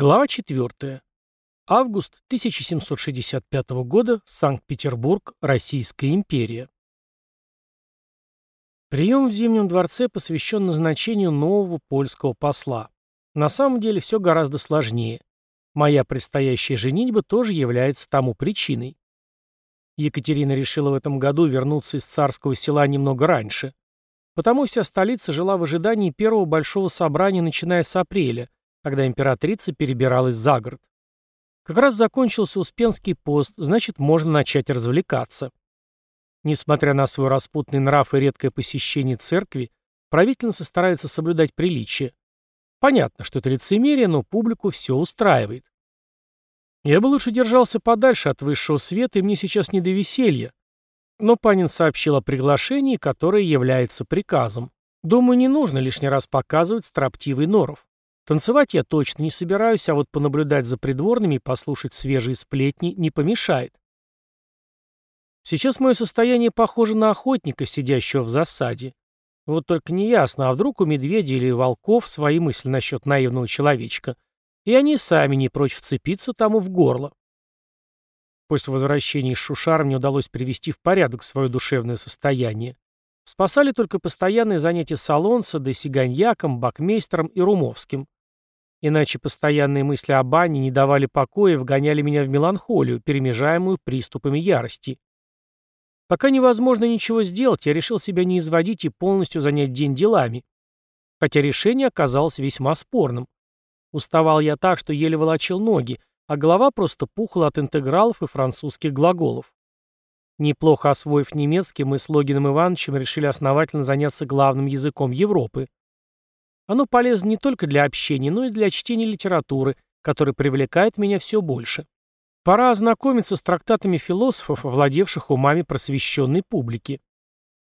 Глава 4. Август 1765 года. Санкт-Петербург. Российская империя. Прием в Зимнем дворце посвящен назначению нового польского посла. На самом деле все гораздо сложнее. Моя предстоящая женитьба тоже является тому причиной. Екатерина решила в этом году вернуться из царского села немного раньше. Потому вся столица жила в ожидании первого большого собрания, начиная с апреля, когда императрица перебиралась за город. Как раз закончился Успенский пост, значит, можно начать развлекаться. Несмотря на свой распутный нрав и редкое посещение церкви, правительница старается соблюдать приличие. Понятно, что это лицемерие, но публику все устраивает. Я бы лучше держался подальше от высшего света, и мне сейчас не до веселья. Но Панин сообщил о приглашении, которое является приказом. Думаю, не нужно лишний раз показывать строптивый норов. Танцевать я точно не собираюсь, а вот понаблюдать за придворными и послушать свежие сплетни не помешает. Сейчас мое состояние похоже на охотника, сидящего в засаде. Вот только неясно, а вдруг у медведя или волков свои мысли насчет наивного человечка, и они сами не прочь вцепиться тому в горло. После возвращения из Шушара мне удалось привести в порядок свое душевное состояние. Спасали только постоянные занятия Солонца, да Сиганьяком, Бакмейстером и Румовским. Иначе постоянные мысли о бане не давали покоя и вгоняли меня в меланхолию, перемежаемую приступами ярости. Пока невозможно ничего сделать, я решил себя не изводить и полностью занять день делами. Хотя решение оказалось весьма спорным. Уставал я так, что еле волочил ноги, а голова просто пухла от интегралов и французских глаголов. Неплохо освоив немецкий, мы с Логином Ивановичем решили основательно заняться главным языком Европы. Оно полезно не только для общения, но и для чтения литературы, которая привлекает меня все больше. Пора ознакомиться с трактатами философов, владевших умами просвещенной публики.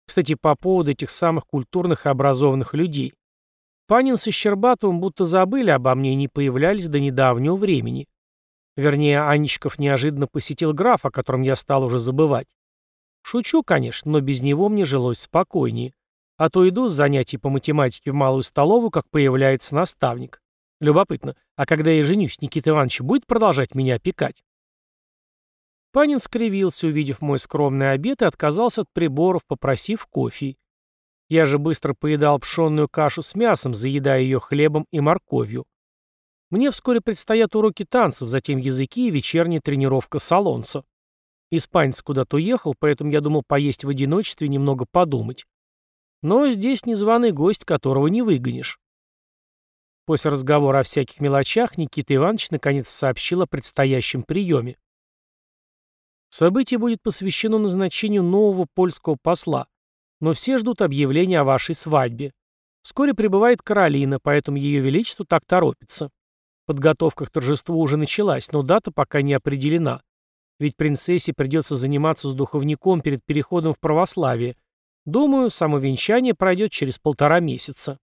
Кстати, по поводу этих самых культурных и образованных людей. Панин со Щербатовым будто забыли обо мне и не появлялись до недавнего времени. Вернее, Анечков неожиданно посетил граф, о котором я стал уже забывать. Шучу, конечно, но без него мне жилось спокойнее. А то иду с занятий по математике в малую столовую, как появляется наставник. Любопытно, а когда я женюсь, Никита Иванович будет продолжать меня опекать? Панин скривился, увидев мой скромный обед, и отказался от приборов, попросив кофе. Я же быстро поедал пшенную кашу с мясом, заедая ее хлебом и морковью. Мне вскоре предстоят уроки танцев, затем языки и вечерняя тренировка салонца. Испанец куда-то уехал, поэтому я думал поесть в одиночестве и немного подумать. Но здесь незваный гость, которого не выгонишь. После разговора о всяких мелочах Никита Иванович наконец сообщил о предстоящем приеме. Событие будет посвящено назначению нового польского посла, но все ждут объявления о вашей свадьбе. Вскоре прибывает Каролина, поэтому ее величество так торопится. Подготовка к торжеству уже началась, но дата пока не определена. Ведь принцессе придется заниматься с духовником перед переходом в православие. Думаю, само венчание пройдет через полтора месяца.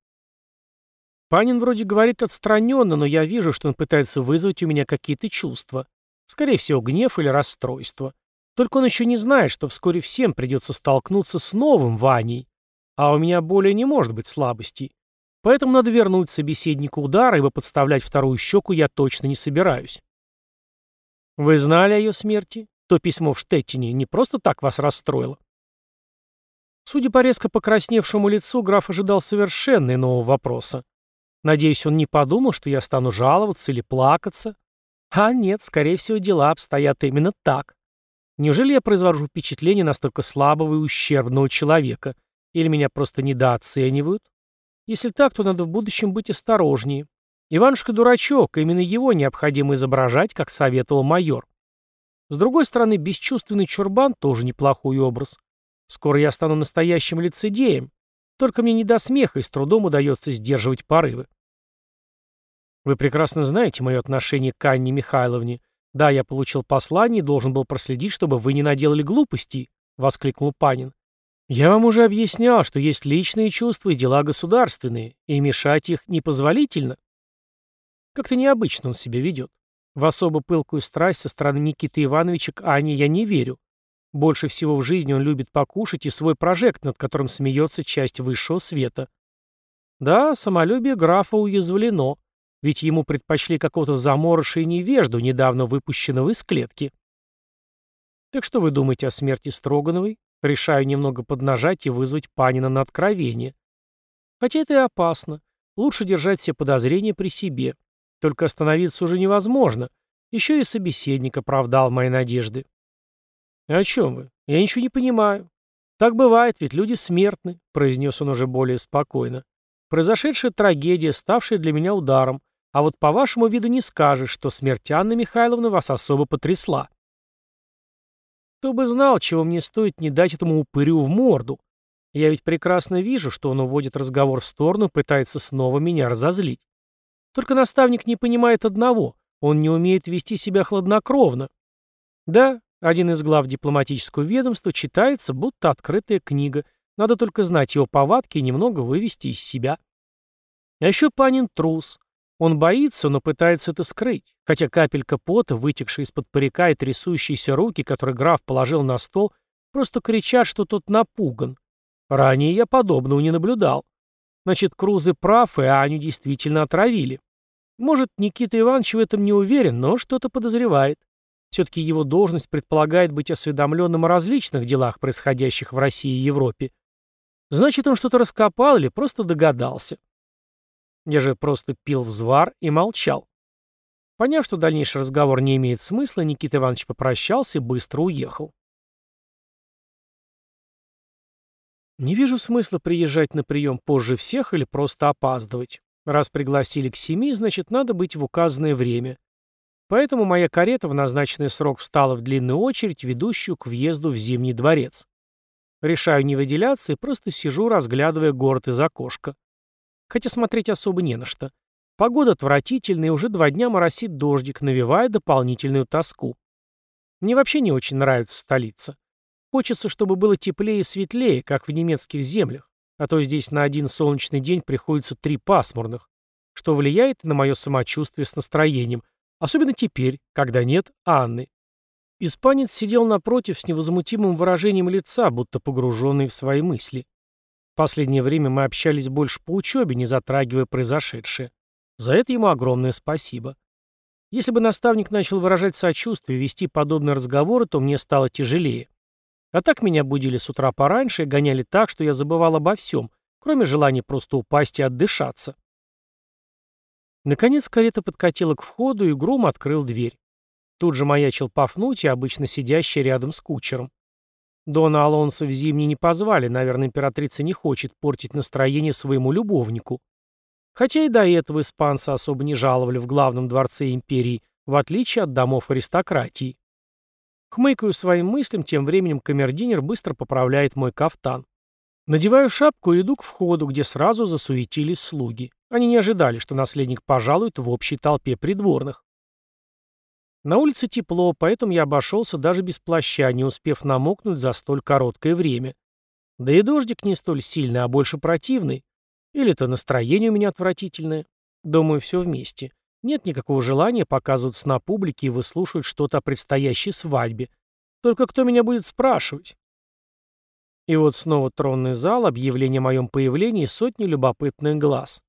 Панин вроде говорит отстраненно, но я вижу, что он пытается вызвать у меня какие-то чувства. Скорее всего, гнев или расстройство. Только он еще не знает, что вскоре всем придется столкнуться с новым Ваней. А у меня более не может быть слабостей. Поэтому надо вернуть собеседнику удар, ибо подставлять вторую щеку я точно не собираюсь. Вы знали о ее смерти? То письмо в Штеттине не просто так вас расстроило? Судя по резко покрасневшему лицу, граф ожидал совершенно иного вопроса. Надеюсь, он не подумал, что я стану жаловаться или плакаться. А нет, скорее всего, дела обстоят именно так. Неужели я произвожу впечатление настолько слабого и ущербного человека? Или меня просто недооценивают? Если так, то надо в будущем быть осторожнее. Иванушка дурачок, именно его необходимо изображать, как советовал майор. С другой стороны, бесчувственный чурбан тоже неплохой образ. Скоро я стану настоящим лицедеем. Только мне не до смеха и с трудом удается сдерживать порывы. Вы прекрасно знаете мое отношение к Анне Михайловне. Да, я получил послание и должен был проследить, чтобы вы не наделали глупостей, — воскликнул Панин. Я вам уже объяснял, что есть личные чувства и дела государственные, и мешать их непозволительно. Как-то необычно он себя ведет. В особо пылкую страсть со стороны Никиты Ивановича к Ане я не верю. Больше всего в жизни он любит покушать и свой прожект, над которым смеется часть высшего света. Да, самолюбие графа уязвлено. ведь ему предпочли какого-то заморыша и невежду, недавно выпущенного из клетки. Так что вы думаете о смерти Строгановой? Решаю немного поднажать и вызвать Панина на откровение. Хотя это и опасно. Лучше держать все подозрения при себе. Только остановиться уже невозможно. Еще и собеседник оправдал мои надежды. «О чем вы? Я ничего не понимаю. Так бывает, ведь люди смертны», — произнес он уже более спокойно. «Произошедшая трагедия, ставшая для меня ударом. А вот по вашему виду не скажешь, что смерть Анны Михайловны вас особо потрясла». Кто бы знал, чего мне стоит не дать этому упырю в морду. Я ведь прекрасно вижу, что он уводит разговор в сторону, пытается снова меня разозлить. Только наставник не понимает одного. Он не умеет вести себя хладнокровно. Да, один из глав дипломатического ведомства читается, будто открытая книга. Надо только знать его повадки и немного вывести из себя. А еще Панин трус. Он боится, но пытается это скрыть. Хотя капелька пота, вытекшая из-под парика и трясущиеся руки, которые граф положил на стол, просто кричат, что тот напуган. Ранее я подобного не наблюдал. Значит, Крузы прав, и Аню действительно отравили. Может, Никита Иванович в этом не уверен, но что-то подозревает. Все-таки его должность предполагает быть осведомленным о различных делах, происходящих в России и Европе. Значит, он что-то раскопал или просто догадался. Я же просто пил взвар и молчал. Поняв, что дальнейший разговор не имеет смысла, Никита Иванович попрощался и быстро уехал. Не вижу смысла приезжать на прием позже всех или просто опаздывать. Раз пригласили к семи, значит, надо быть в указанное время. Поэтому моя карета в назначенный срок встала в длинную очередь, ведущую к въезду в Зимний дворец. Решаю не выделяться и просто сижу, разглядывая город из окошка. Хотя смотреть особо не на что. Погода отвратительная, и уже два дня моросит дождик, навевая дополнительную тоску. Мне вообще не очень нравится столица. Хочется, чтобы было теплее и светлее, как в немецких землях, а то здесь на один солнечный день приходится три пасмурных, что влияет на мое самочувствие с настроением, особенно теперь, когда нет Анны. Испанец сидел напротив с невозмутимым выражением лица, будто погруженный в свои мысли последнее время мы общались больше по учебе, не затрагивая произошедшее. За это ему огромное спасибо. Если бы наставник начал выражать сочувствие вести подобные разговоры, то мне стало тяжелее. А так меня будили с утра пораньше и гоняли так, что я забывал обо всем, кроме желания просто упасть и отдышаться. Наконец карета подкатила к входу, и Грум открыл дверь. Тут же маячил Пафнутий, обычно сидящий рядом с кучером. Дона Алонсо в зимний не позвали, наверное, императрица не хочет портить настроение своему любовнику. Хотя и до этого испанца особо не жаловали в главном дворце империи, в отличие от домов аристократии. Хмыкаю своим мыслям, тем временем камердинер быстро поправляет мой кафтан. Надеваю шапку и иду к входу, где сразу засуетились слуги. Они не ожидали, что наследник пожалует в общей толпе придворных. На улице тепло, поэтому я обошелся даже без плаща, не успев намокнуть за столь короткое время. Да и дождик не столь сильный, а больше противный. Или-то настроение у меня отвратительное. Думаю, все вместе. Нет никакого желания показываться на публике и выслушивать что-то о предстоящей свадьбе. Только кто меня будет спрашивать? И вот снова тронный зал, объявление о моем появлении и сотни любопытных глаз.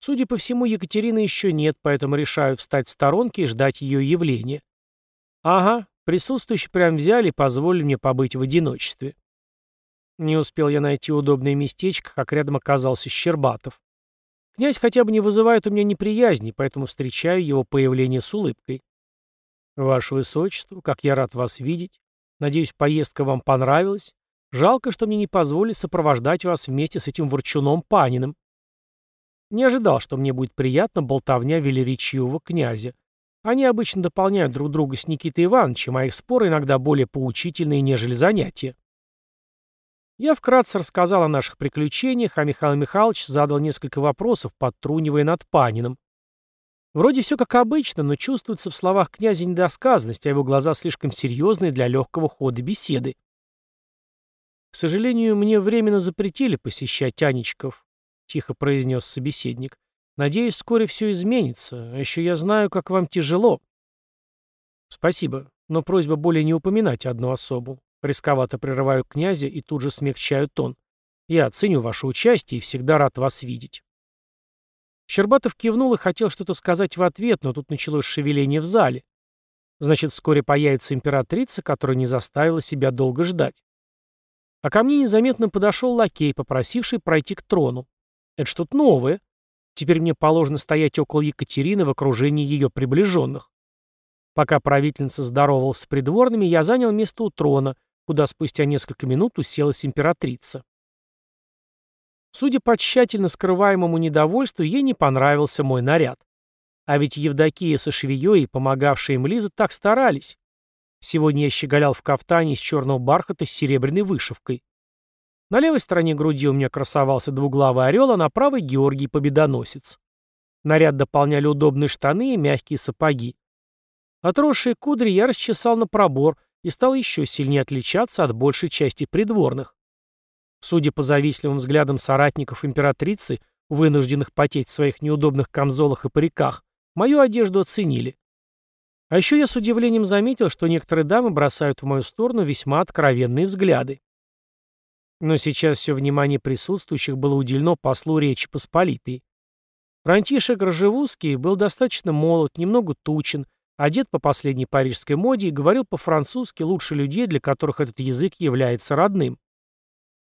Судя по всему, Екатерины еще нет, поэтому решаю встать в сторонке и ждать ее явления. Ага, присутствующие прям взяли и позволили мне побыть в одиночестве. Не успел я найти удобное местечко, как рядом оказался Щербатов. Князь хотя бы не вызывает у меня неприязни, поэтому встречаю его появление с улыбкой. «Ваше Высочество, как я рад вас видеть. Надеюсь, поездка вам понравилась. Жалко, что мне не позволили сопровождать вас вместе с этим ворчуном Паниным. Не ожидал, что мне будет приятно болтовня велеречивого князя. Они обычно дополняют друг друга с Никитой Ивановичем, а их споры иногда более поучительные, нежели занятия. Я вкратце рассказал о наших приключениях, а Михаил Михайлович задал несколько вопросов, подтрунивая над Паниным. Вроде все как обычно, но чувствуется в словах князя недосказанность, а его глаза слишком серьезные для легкого хода беседы. К сожалению, мне временно запретили посещать Анечков тихо произнес собеседник. «Надеюсь, вскоре все изменится. А еще я знаю, как вам тяжело». «Спасибо, но просьба более не упоминать одну особу». Рисковато прерываю князя и тут же смягчаю тон. «Я оценю ваше участие и всегда рад вас видеть». Щербатов кивнул и хотел что-то сказать в ответ, но тут началось шевеление в зале. Значит, вскоре появится императрица, которая не заставила себя долго ждать. А ко мне незаметно подошел лакей, попросивший пройти к трону. Это что-то новое. Теперь мне положено стоять около Екатерины в окружении ее приближенных. Пока правительница здоровалась с придворными, я занял место у трона, куда спустя несколько минут уселась императрица. Судя по тщательно скрываемому недовольству, ей не понравился мой наряд. А ведь Евдокия со швеей, помогавшая им Лиза, так старались. Сегодня я щеголял в кафтане из черного бархата с серебряной вышивкой. На левой стороне груди у меня красовался двуглавый орел, а на правой — Георгий Победоносец. Наряд дополняли удобные штаны и мягкие сапоги. Отросшие кудри я расчесал на пробор и стал еще сильнее отличаться от большей части придворных. Судя по завистливым взглядам соратников императрицы, вынужденных потеть в своих неудобных камзолах и париках, мою одежду оценили. А еще я с удивлением заметил, что некоторые дамы бросают в мою сторону весьма откровенные взгляды. Но сейчас все внимание присутствующих было уделено послу Речи Посполитой. Франтишек Рожевузский был достаточно молод, немного тучен, одет по последней парижской моде и говорил по-французски лучше людей, для которых этот язык является родным.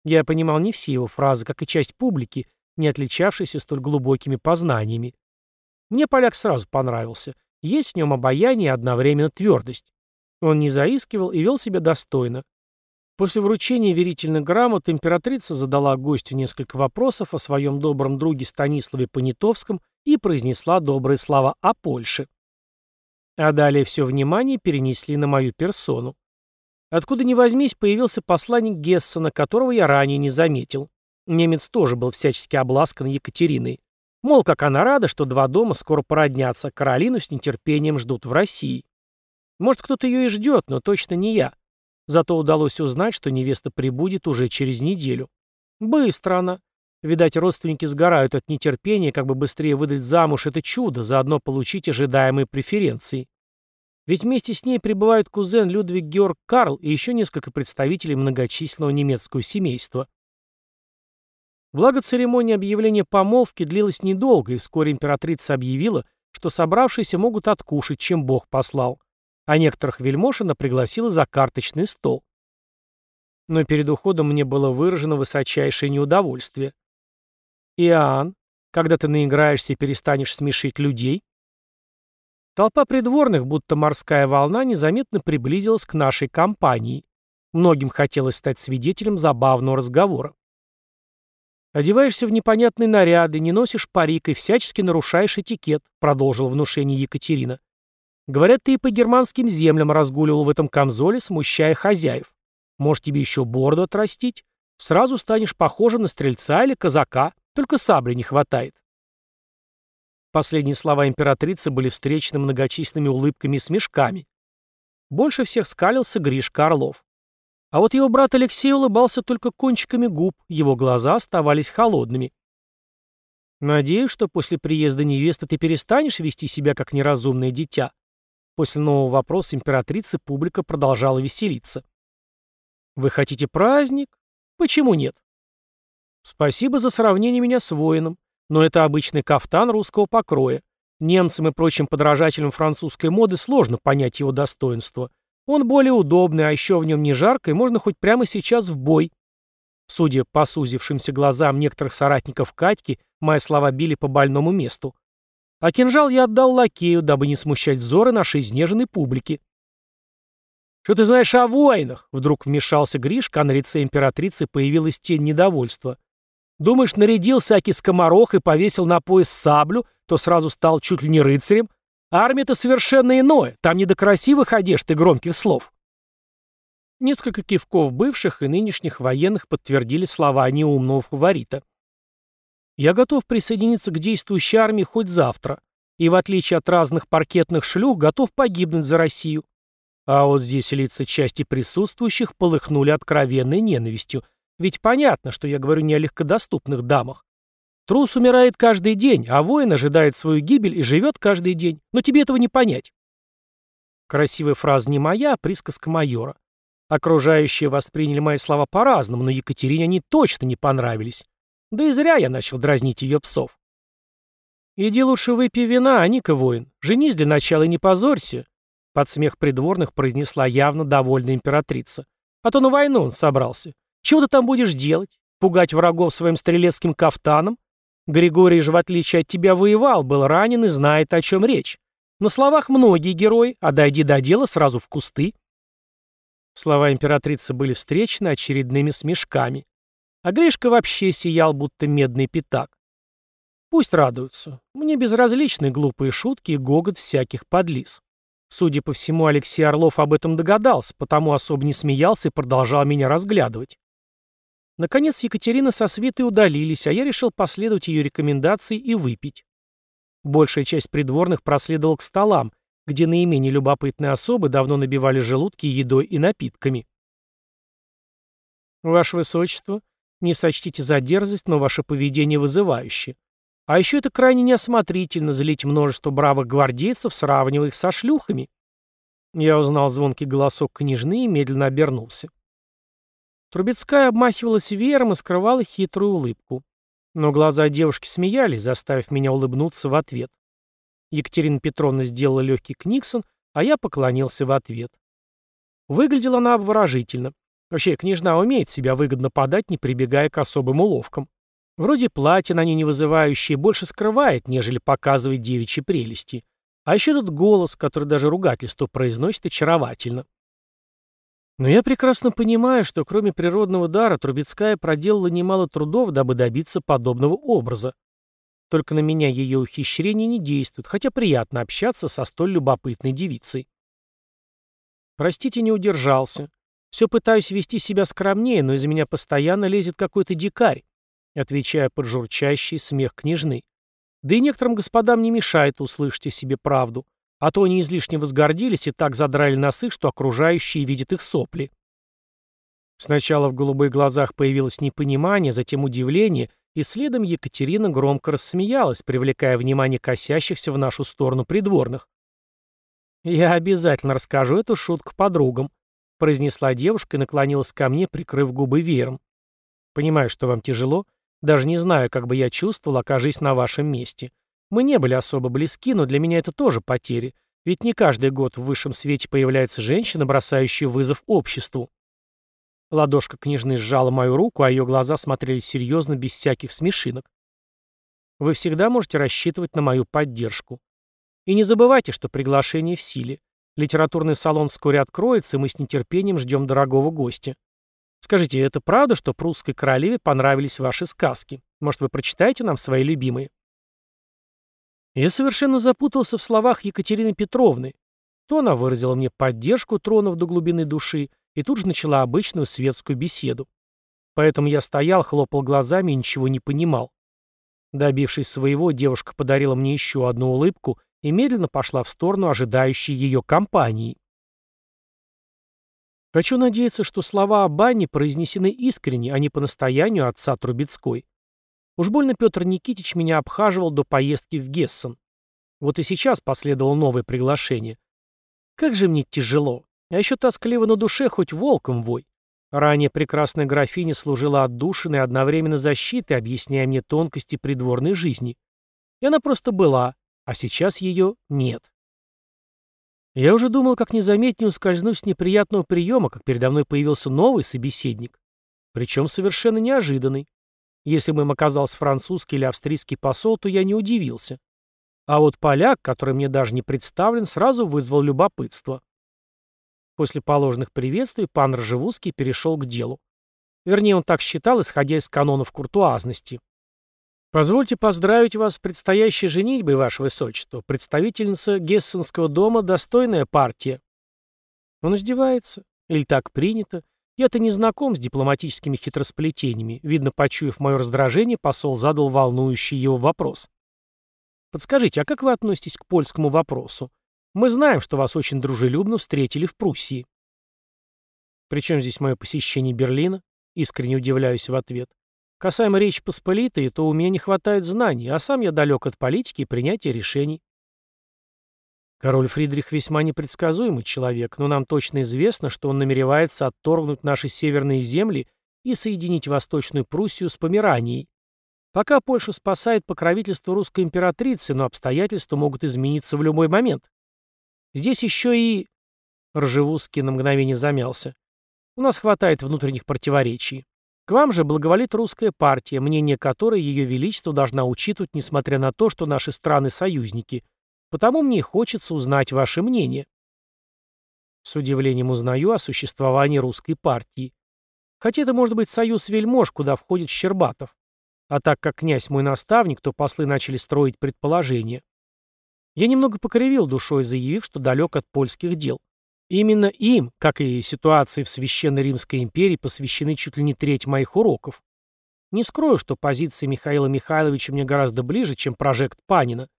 Я понимал не все его фразы, как и часть публики, не отличавшейся столь глубокими познаниями. Мне поляк сразу понравился. Есть в нем обаяние и одновременно твердость. Он не заискивал и вел себя достойно. После вручения верительных грамот императрица задала гостю несколько вопросов о своем добром друге Станиславе Понятовском и произнесла добрые слова о Польше. А далее все внимание перенесли на мою персону. Откуда ни возьмись, появился посланник Гессена, которого я ранее не заметил. Немец тоже был всячески обласкан Екатериной. Мол, как она рада, что два дома скоро породнятся, Каролину с нетерпением ждут в России. Может, кто-то ее и ждет, но точно не я. Зато удалось узнать, что невеста прибудет уже через неделю. Быстро она. Видать, родственники сгорают от нетерпения, как бы быстрее выдать замуж это чудо, заодно получить ожидаемые преференции. Ведь вместе с ней прибывают кузен Людвиг Георг Карл и еще несколько представителей многочисленного немецкого семейства. Благо церемония объявления помолвки длилась недолго, и вскоре императрица объявила, что собравшиеся могут откушать, чем Бог послал, а некоторых вельмож пригласила за карточный стол. Но перед уходом мне было выражено высочайшее неудовольствие. «Иоанн, когда ты наиграешься и перестанешь смешить людей?» Толпа придворных, будто морская волна, незаметно приблизилась к нашей компании. Многим хотелось стать свидетелем забавного разговора. «Одеваешься в непонятные наряды, не носишь парик и всячески нарушаешь этикет», продолжила внушение Екатерина. «Говорят, ты и по германским землям разгуливал в этом камзоле, смущая хозяев. Может, тебе еще бороду отрастить? Сразу станешь похожим на стрельца или казака, только сабли не хватает». Последние слова императрицы были встречены многочисленными улыбками и смешками. Больше всех скалился Гришка Орлов. А вот его брат Алексей улыбался только кончиками губ, его глаза оставались холодными. «Надеюсь, что после приезда невесты ты перестанешь вести себя как неразумное дитя». После нового вопроса императрицы публика продолжала веселиться. «Вы хотите праздник? Почему нет?» «Спасибо за сравнение меня с воином. Но это обычный кафтан русского покроя. Немцам и прочим подражателям французской моды сложно понять его достоинство. Он более удобный, а еще в нем не жарко, и можно хоть прямо сейчас в бой. Судя по сузившимся глазам некоторых соратников Катьки, мои слова били по больному месту. А кинжал я отдал лакею, дабы не смущать взоры нашей изнеженной публики. «Что ты знаешь о воинах?» Вдруг вмешался Гришка, а на лице императрицы появилась тень недовольства. Думаешь, нарядился аки скоморох и повесил на пояс саблю, то сразу стал чуть ли не рыцарем? Армия-то совершенно иное, там не до красивых одежд и громких слов. Несколько кивков бывших и нынешних военных подтвердили слова неумного фаворита. Я готов присоединиться к действующей армии хоть завтра, и в отличие от разных паркетных шлюх, готов погибнуть за Россию. А вот здесь лица части присутствующих полыхнули откровенной ненавистью – ведь понятно, что я говорю не о легкодоступных дамах. Трус умирает каждый день, а воин ожидает свою гибель и живет каждый день. Но тебе этого не понять. Красивая фраза не моя, а присказка майора. Окружающие восприняли мои слова по-разному, но Екатерине они точно не понравились. Да и зря я начал дразнить ее псов. «Иди лучше выпей вина, а Ника воин. Женись для начала и не позорься», — под смех придворных произнесла явно довольная императрица. «А то на войну он собрался. Чего ты там будешь делать? Пугать врагов своим стрелецким кафтаном? Григорий же, в отличие от тебя, воевал, был ранен и знает, о чем речь. На словах многие герои, а дойди до дела сразу в кусты». Слова императрицы были встречены очередными смешками. А Гришка вообще сиял, будто медный пятак. Пусть радуются. Мне безразличны глупые шутки и гогот всяких подлиз. Судя по всему, Алексей Орлов об этом догадался, потому особо не смеялся и продолжал меня разглядывать. Наконец Екатерина со Светой удалились, а я решил последовать ее рекомендации и выпить. Большая часть придворных проследовала к столам, где наименее любопытные особы давно набивали желудки едой и напитками. «Ваше Высочество, не сочтите за дерзость, но ваше поведение вызывающее. А еще это крайне неосмотрительно залить множество бравых гвардейцев, сравнивая их со шлюхами. Я узнал звонкий голосок княжны и медленно обернулся. Трубецкая обмахивалась веером и скрывала хитрую улыбку. Но глаза девушки смеялись, заставив меня улыбнуться в ответ. Екатерина Петровна сделала легкий книксон, а я поклонился в ответ. Выглядела она обворожительно. Вообще, княжна умеет себя выгодно подать, не прибегая к особым уловкам. Вроде платья на ней не вызывающие, больше скрывает, нежели показывает девичьи прелести. А еще этот голос, который даже ругательство произносит очаровательно. Но я прекрасно понимаю, что кроме природного дара Трубецкая проделала немало трудов, дабы добиться подобного образа. Только на меня ее ухищрения не действуют, хотя приятно общаться со столь любопытной девицей. Простите, не удержался. Все пытаюсь вести себя скромнее, но из меня постоянно лезет какой-то дикарь отвечая под журчащий смех княжны. Да и некоторым господам не мешает услышать о себе правду, а то они излишне возгордились и так задрали носы, что окружающие видят их сопли. Сначала в голубых глазах появилось непонимание, затем удивление, и следом Екатерина громко рассмеялась, привлекая внимание косящихся в нашу сторону придворных. «Я обязательно расскажу эту шутку подругам», — произнесла девушка и наклонилась ко мне, прикрыв губы веером. «Понимаю, что вам тяжело, даже не знаю, как бы я чувствовал, окажись на вашем месте. Мы не были особо близки, но для меня это тоже потери. Ведь не каждый год в высшем свете появляется женщина, бросающая вызов обществу. Ладошка княжны сжала мою руку, а ее глаза смотрели серьезно, без всяких смешинок. Вы всегда можете рассчитывать на мою поддержку. И не забывайте, что приглашение в силе. Литературный салон вскоре откроется, и мы с нетерпением ждем дорогого гостя. Скажите, это правда, что прусской королеве понравились ваши сказки? Может, вы прочитаете нам свои любимые?» Я совершенно запутался в словах Екатерины Петровны. То она выразила мне поддержку, тронув до глубины души, и тут же начала обычную светскую беседу. Поэтому я стоял, хлопал глазами и ничего не понимал. Добившись своего, девушка подарила мне еще одну улыбку и медленно пошла в сторону ожидающей ее компании. Хочу надеяться, что слова о бане произнесены искренне, а не по настоянию отца Трубецкой. Уж больно Петр Никитич меня обхаживал до поездки в Гессен. Вот и сейчас последовало новое приглашение. Как же мне тяжело. А еще тоскливо на душе, хоть волком вой. Ранее прекрасная графиня служила отдушиной одновременно защитой, объясняя мне тонкости придворной жизни. И она просто была, а сейчас ее нет. Я уже думал, как незаметнее ускользнуть с неприятного приема, как передо мной появился новый собеседник. Причем совершенно неожиданный. Если бы им оказался французский или австрийский посол, то я не удивился. А вот поляк, который мне даже не представлен, сразу вызвал любопытство. После положенных приветствий пан Ржевузский перешел к делу. Вернее, он так считал, исходя из канонов куртуазности. «Позвольте поздравить вас с предстоящей женитьбой, ваше высочество. Представительница Гессенского дома — достойная партия». Он издевается? Или так принято? Я-то не знаком с дипломатическими хитросплетениями. Видно, почуяв мое раздражение, посол задал волнующий его вопрос. «Подскажите, а как вы относитесь к польскому вопросу? Мы знаем, что вас очень дружелюбно встретили в Пруссии». «Причем здесь мое посещение Берлина?» Искренне удивляюсь в ответ. Касаемо Речи Посполитой, то у меня не хватает знаний, а сам я далек от политики и принятия решений. Король Фридрих весьма непредсказуемый человек, но нам точно известно, что он намеревается отторгнуть наши северные земли и соединить Восточную Пруссию с Померанией. Пока Польшу спасает покровительство русской императрицы, но обстоятельства могут измениться в любой момент. Здесь еще и... Ржевузский на мгновение замялся. У нас хватает внутренних противоречий. К вам же благоволит русская партия, мнение которой Ее Величество должна учитывать, несмотря на то, что наши страны союзники. Потому мне хочется узнать ваше мнение. С удивлением узнаю о существовании русской партии. Хотя это может быть союз вельмож, куда входит Щербатов. А так как князь мой наставник, то послы начали строить предположения. Я немного покривил душой, заявив, что далек от польских дел. Именно им, как и ситуации в Священной Римской империи, посвящены чуть ли не треть моих уроков. Не скрою, что позиция Михаила Михайловича мне гораздо ближе, чем прожект Панина.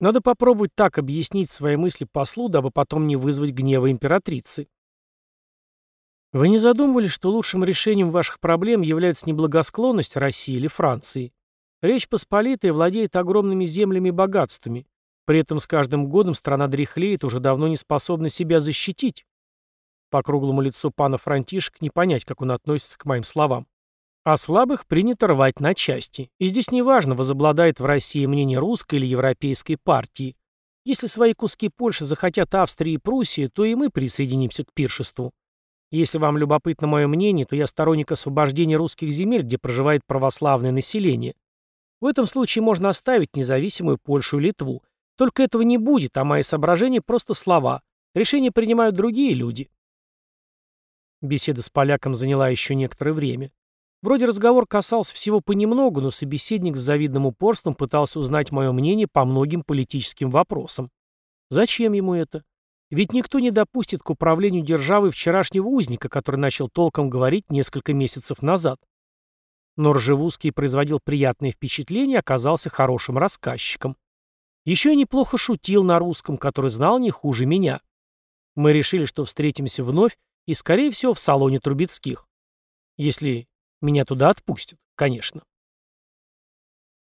Надо попробовать так объяснить свои мысли послу, дабы потом не вызвать гнева императрицы. Вы не задумывались, что лучшим решением ваших проблем является не благосклонность России или Франции? Речь Посполитая владеет огромными землями и богатствами. При этом с каждым годом страна дряхлеет, уже давно не способна себя защитить. По круглому лицу пана Франтишек не понять, как он относится к моим словам. А слабых принято рвать на части. И здесь неважно, возобладает в России мнение русской или европейской партии. Если свои куски Польши захотят Австрии и Пруссии, то и мы присоединимся к пиршеству. Если вам любопытно мое мнение, то я сторонник освобождения русских земель, где проживает православное население. В этом случае можно оставить независимую Польшу и Литву. Только этого не будет, а мои соображения просто слова. Решения принимают другие люди. Беседа с поляком заняла еще некоторое время. Вроде разговор касался всего понемногу, но собеседник с завидным упорством пытался узнать мое мнение по многим политическим вопросам. Зачем ему это? Ведь никто не допустит к управлению державой вчерашнего узника, который начал толком говорить несколько месяцев назад. Но Ржевузский производил приятное впечатление и оказался хорошим рассказчиком. Еще и неплохо шутил на русском, который знал не хуже меня. Мы решили, что встретимся вновь и, скорее всего, в салоне Трубецких. Если меня туда отпустят, конечно.